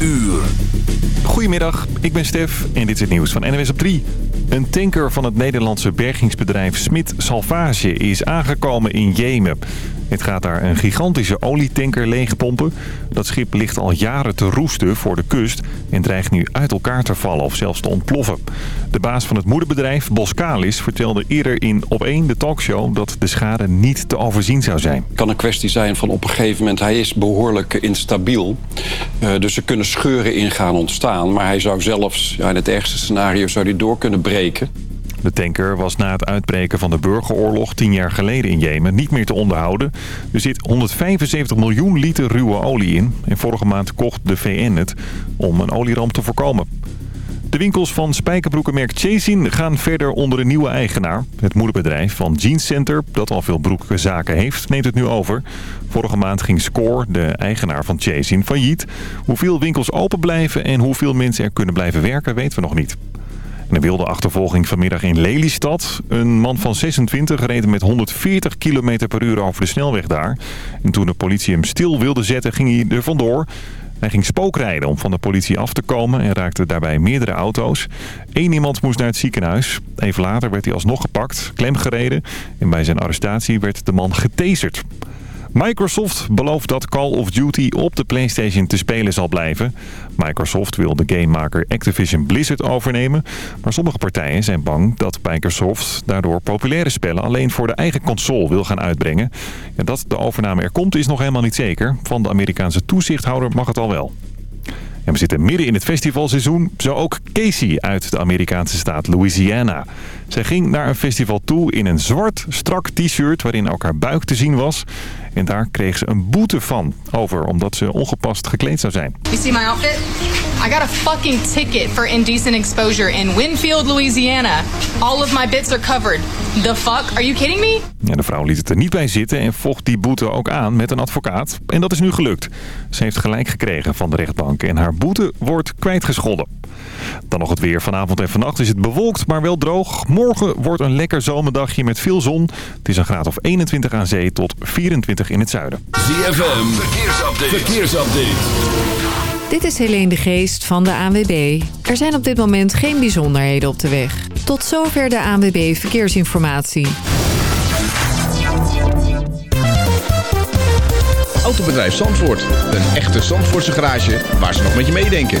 uur. Goedemiddag, ik ben Stef en dit is het nieuws van NWS op 3. Een tanker van het Nederlandse bergingsbedrijf Smit Salvage is aangekomen in Jemen. Het gaat daar een gigantische olietanker leegpompen. Dat schip ligt al jaren te roesten voor de kust en dreigt nu uit elkaar te vallen of zelfs te ontploffen. De baas van het moederbedrijf, Boskalis, vertelde eerder in Op 1 de talkshow dat de schade niet te overzien zou zijn. Het kan een kwestie zijn van op een gegeven moment, hij is behoorlijk instabiel. Uh, dus er kunnen scheuren in gaan ontstaan. Maar hij zou zelfs, ja, in het ergste scenario, zou hij door kunnen breken. De tanker was na het uitbreken van de burgeroorlog tien jaar geleden in Jemen niet meer te onderhouden. Er zit 175 miljoen liter ruwe olie in. En vorige maand kocht de VN het om een olieramp te voorkomen. De winkels van spijkerbroekenmerk Chasin gaan verder onder een nieuwe eigenaar. Het moederbedrijf van Jeans Center, dat al veel broekenzaken heeft, neemt het nu over. Vorige maand ging Score, de eigenaar van Chasin, failliet. Hoeveel winkels open blijven en hoeveel mensen er kunnen blijven werken, weten we nog niet. Een wilde achtervolging vanmiddag in Lelystad. Een man van 26 reed met 140 km per uur over de snelweg daar. En toen de politie hem stil wilde zetten, ging hij er vandoor. Hij ging spookrijden om van de politie af te komen en raakte daarbij meerdere auto's. Eén iemand moest naar het ziekenhuis. Even later werd hij alsnog gepakt, klemgereden. En bij zijn arrestatie werd de man getaserd. Microsoft belooft dat Call of Duty op de PlayStation te spelen zal blijven. Microsoft wil de gamemaker Activision Blizzard overnemen. Maar sommige partijen zijn bang dat Microsoft daardoor populaire spellen alleen voor de eigen console wil gaan uitbrengen. En dat de overname er komt is nog helemaal niet zeker. Van de Amerikaanse toezichthouder mag het al wel. En we zitten midden in het festivalseizoen. Zo ook Casey uit de Amerikaanse staat Louisiana. Zij ging naar een festival toe in een zwart, strak t-shirt waarin ook haar buik te zien was. En daar kreeg ze een boete van over, omdat ze ongepast gekleed zou zijn. You see my outfit? I got a fucking ticket for indecent exposure in Winfield, Louisiana. All of my bits are covered. The fuck? Are you kidding me? Ja, de vrouw liet het er niet bij zitten en vocht die boete ook aan met een advocaat. En dat is nu gelukt. Ze heeft gelijk gekregen van de rechtbank en haar boete wordt kwijtgescholden. Dan nog het weer. Vanavond en vannacht is het bewolkt, maar wel droog. Morgen wordt een lekker zomerdagje met veel zon. Het is een graad of 21 aan zee tot 24 in het zuiden. ZFM, verkeersupdate. verkeersupdate. Dit is Helene de Geest van de ANWB. Er zijn op dit moment geen bijzonderheden op de weg. Tot zover de ANWB Verkeersinformatie. Autobedrijf Zandvoort. Een echte Zandvoortse garage waar ze nog met je meedenken.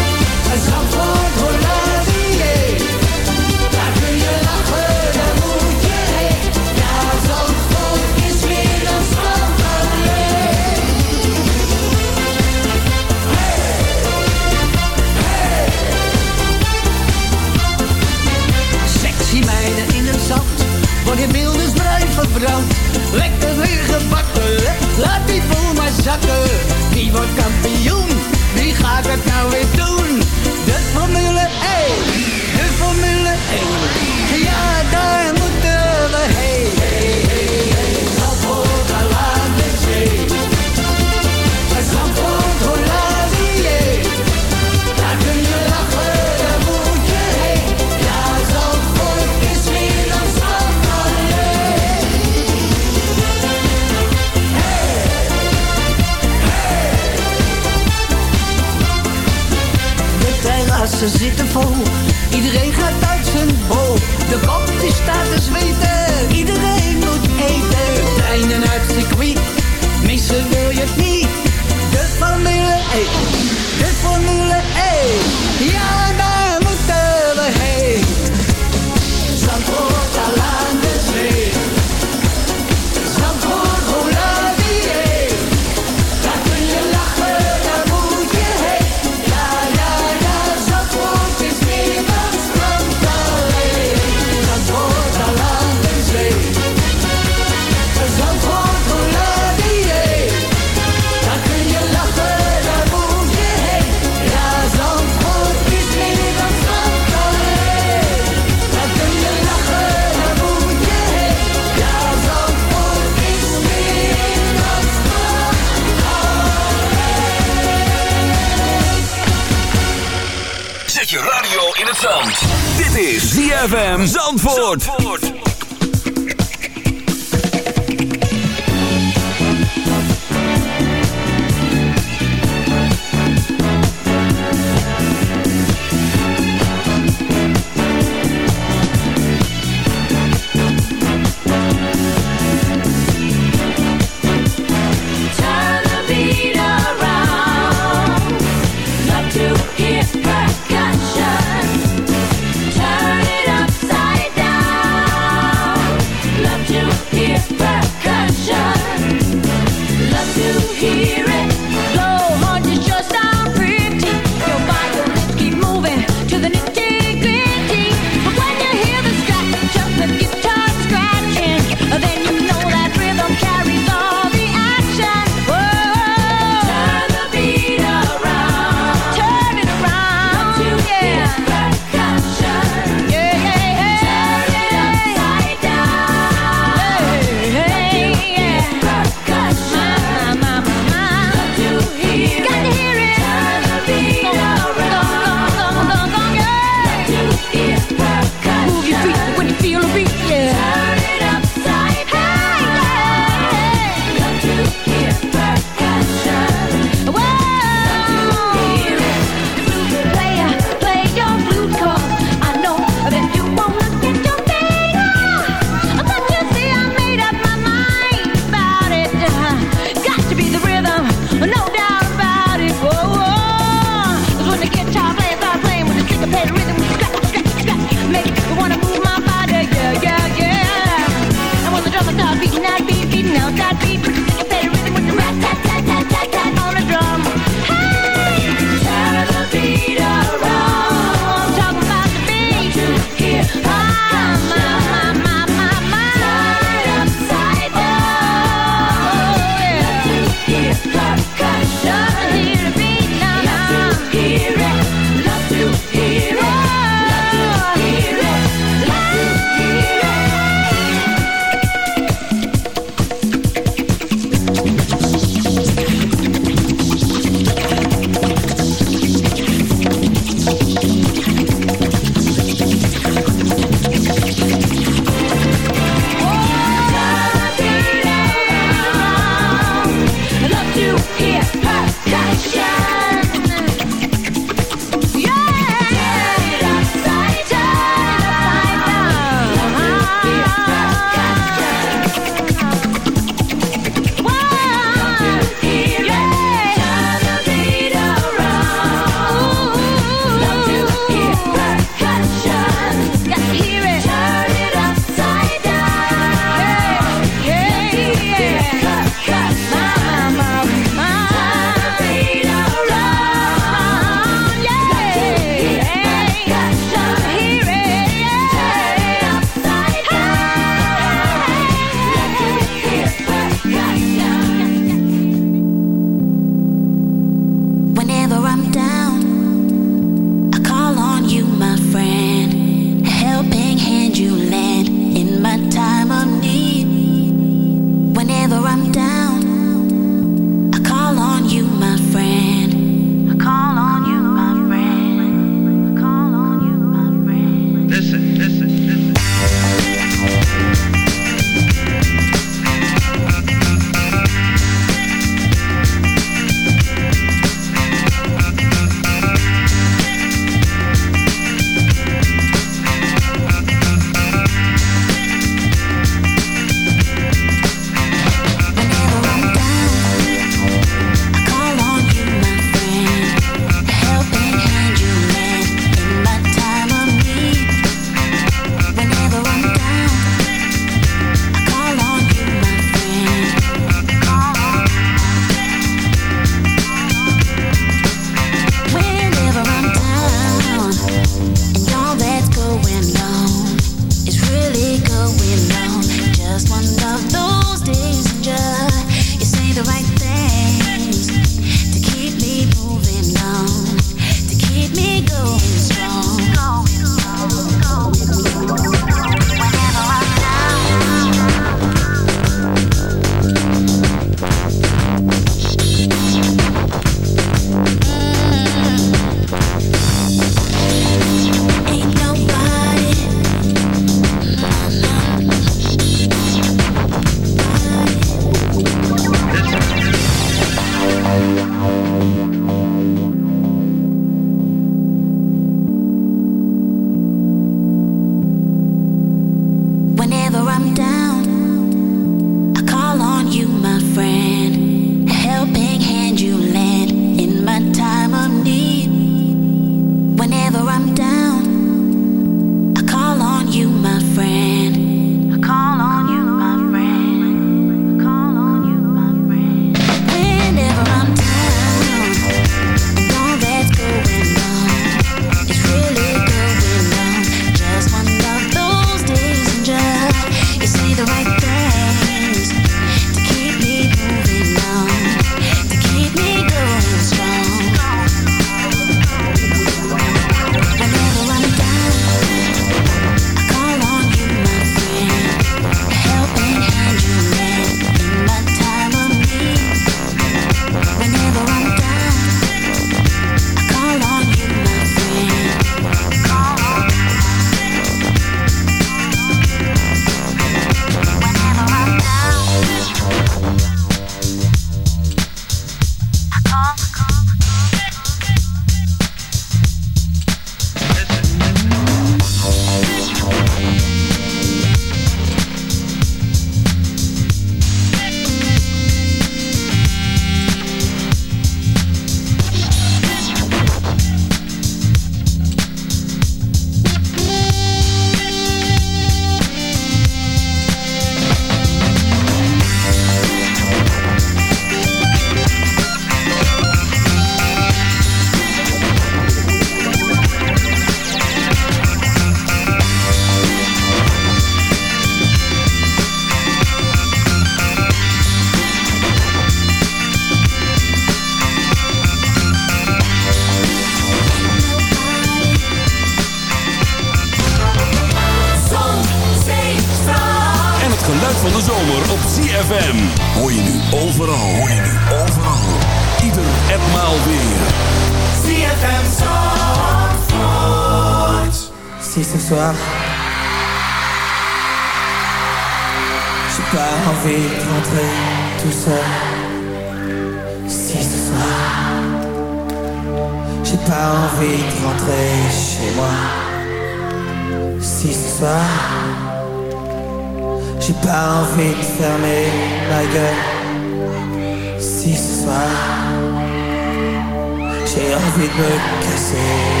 ever kissing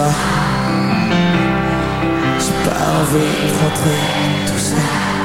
pas. J'ai pas envie de rentrer tout seul.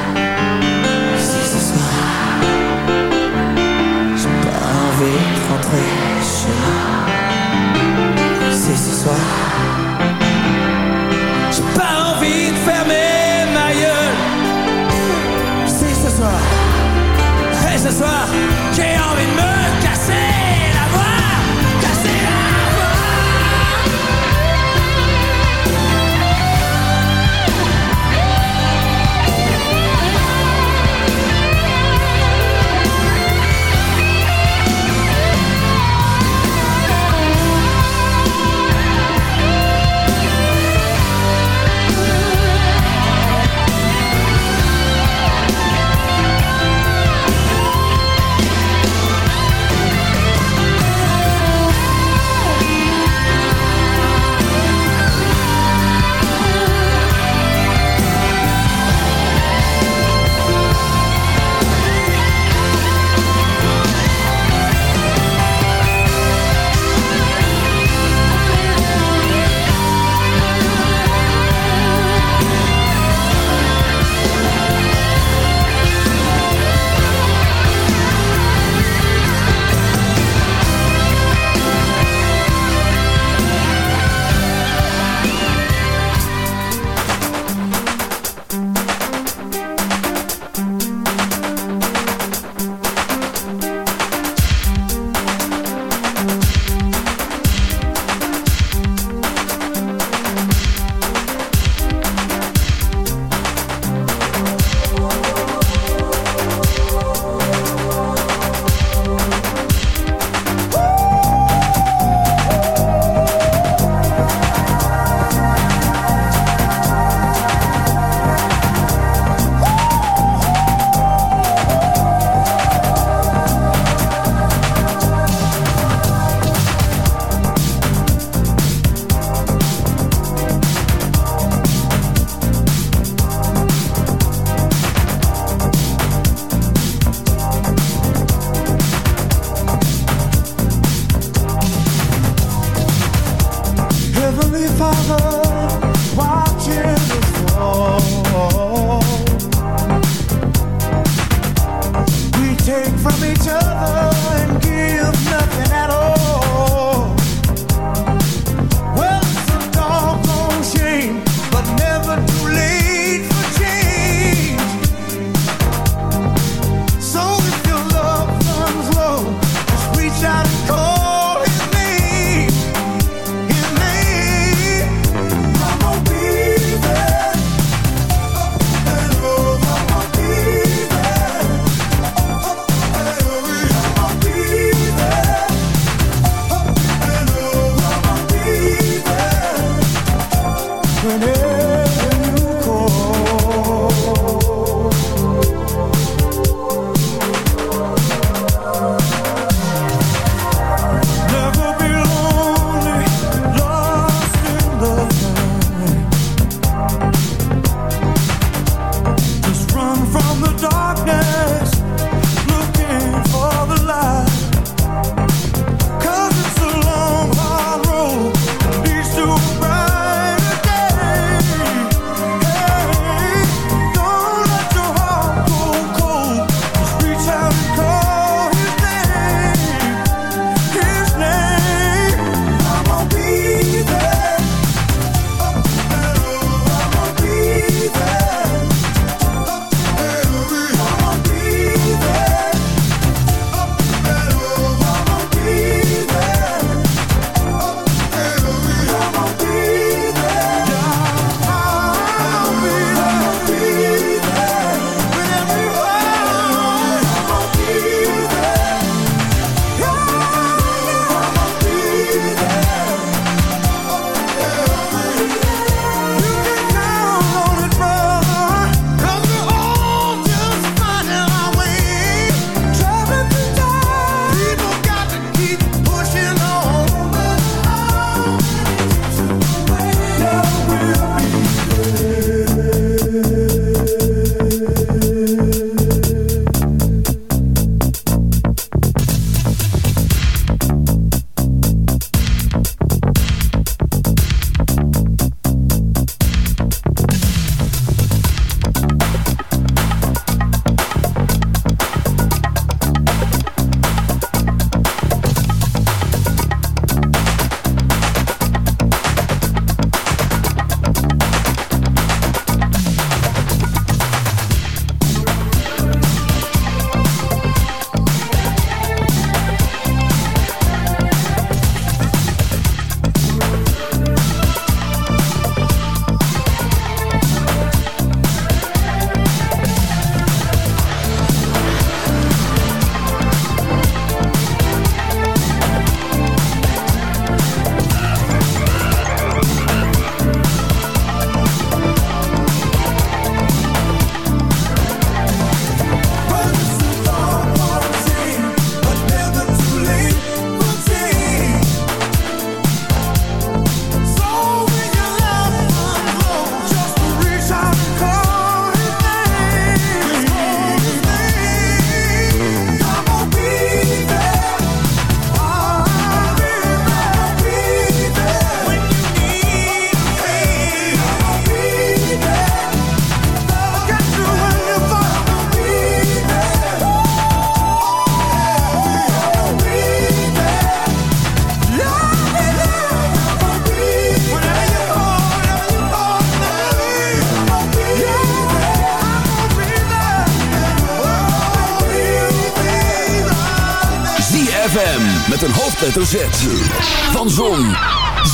Van Zon,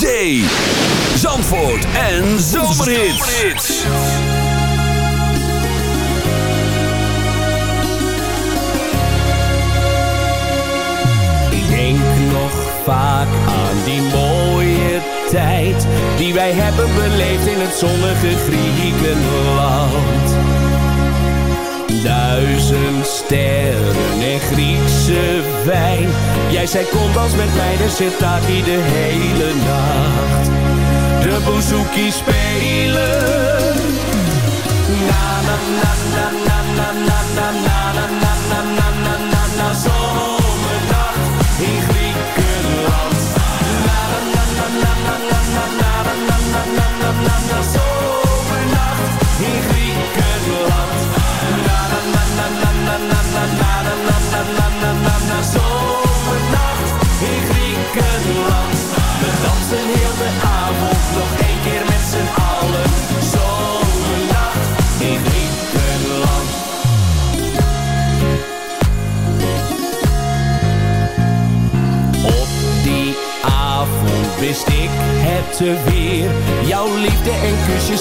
Zee, Zandvoort en Zomerhits. Ik denk nog vaak aan die mooie tijd die wij hebben beleefd in het zonnige Griekenland. Duizend sterren en Griekse wijn. Jij zei kom dans met mij, de hele nacht. De bouzouki spelen. Na na na na na na na na na na na na na na na zomernacht in Griekenland. Na na na na na na na na na na na na na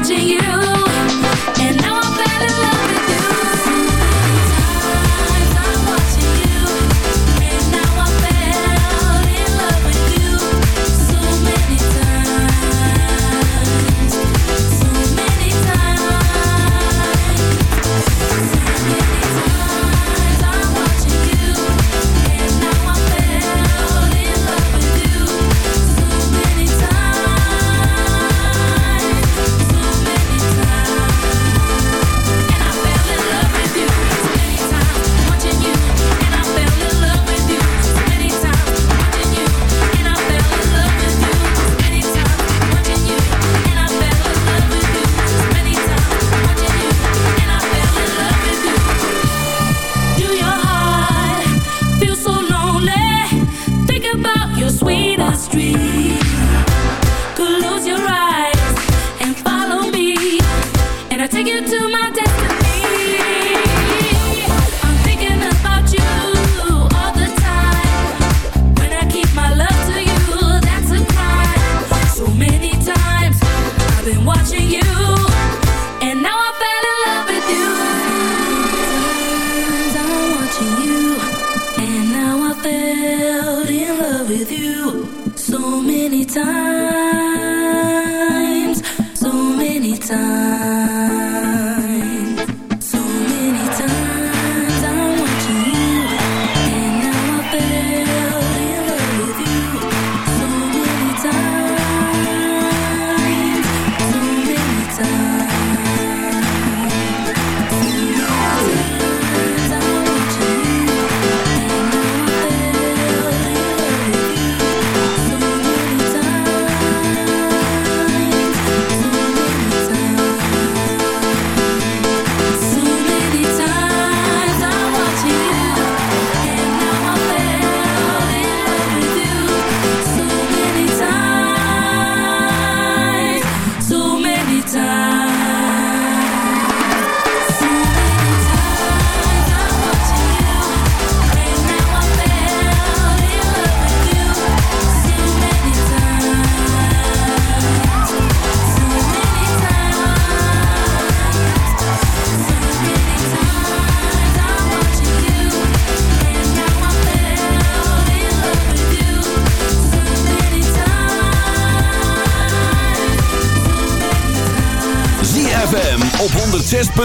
touching you. time.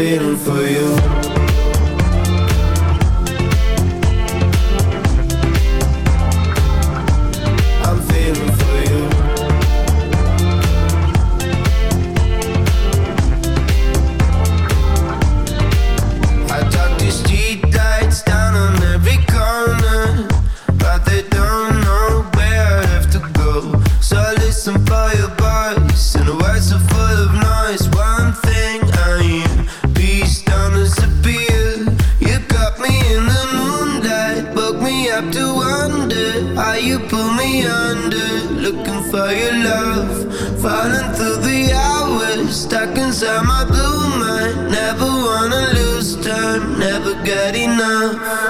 feeling for you. good enough.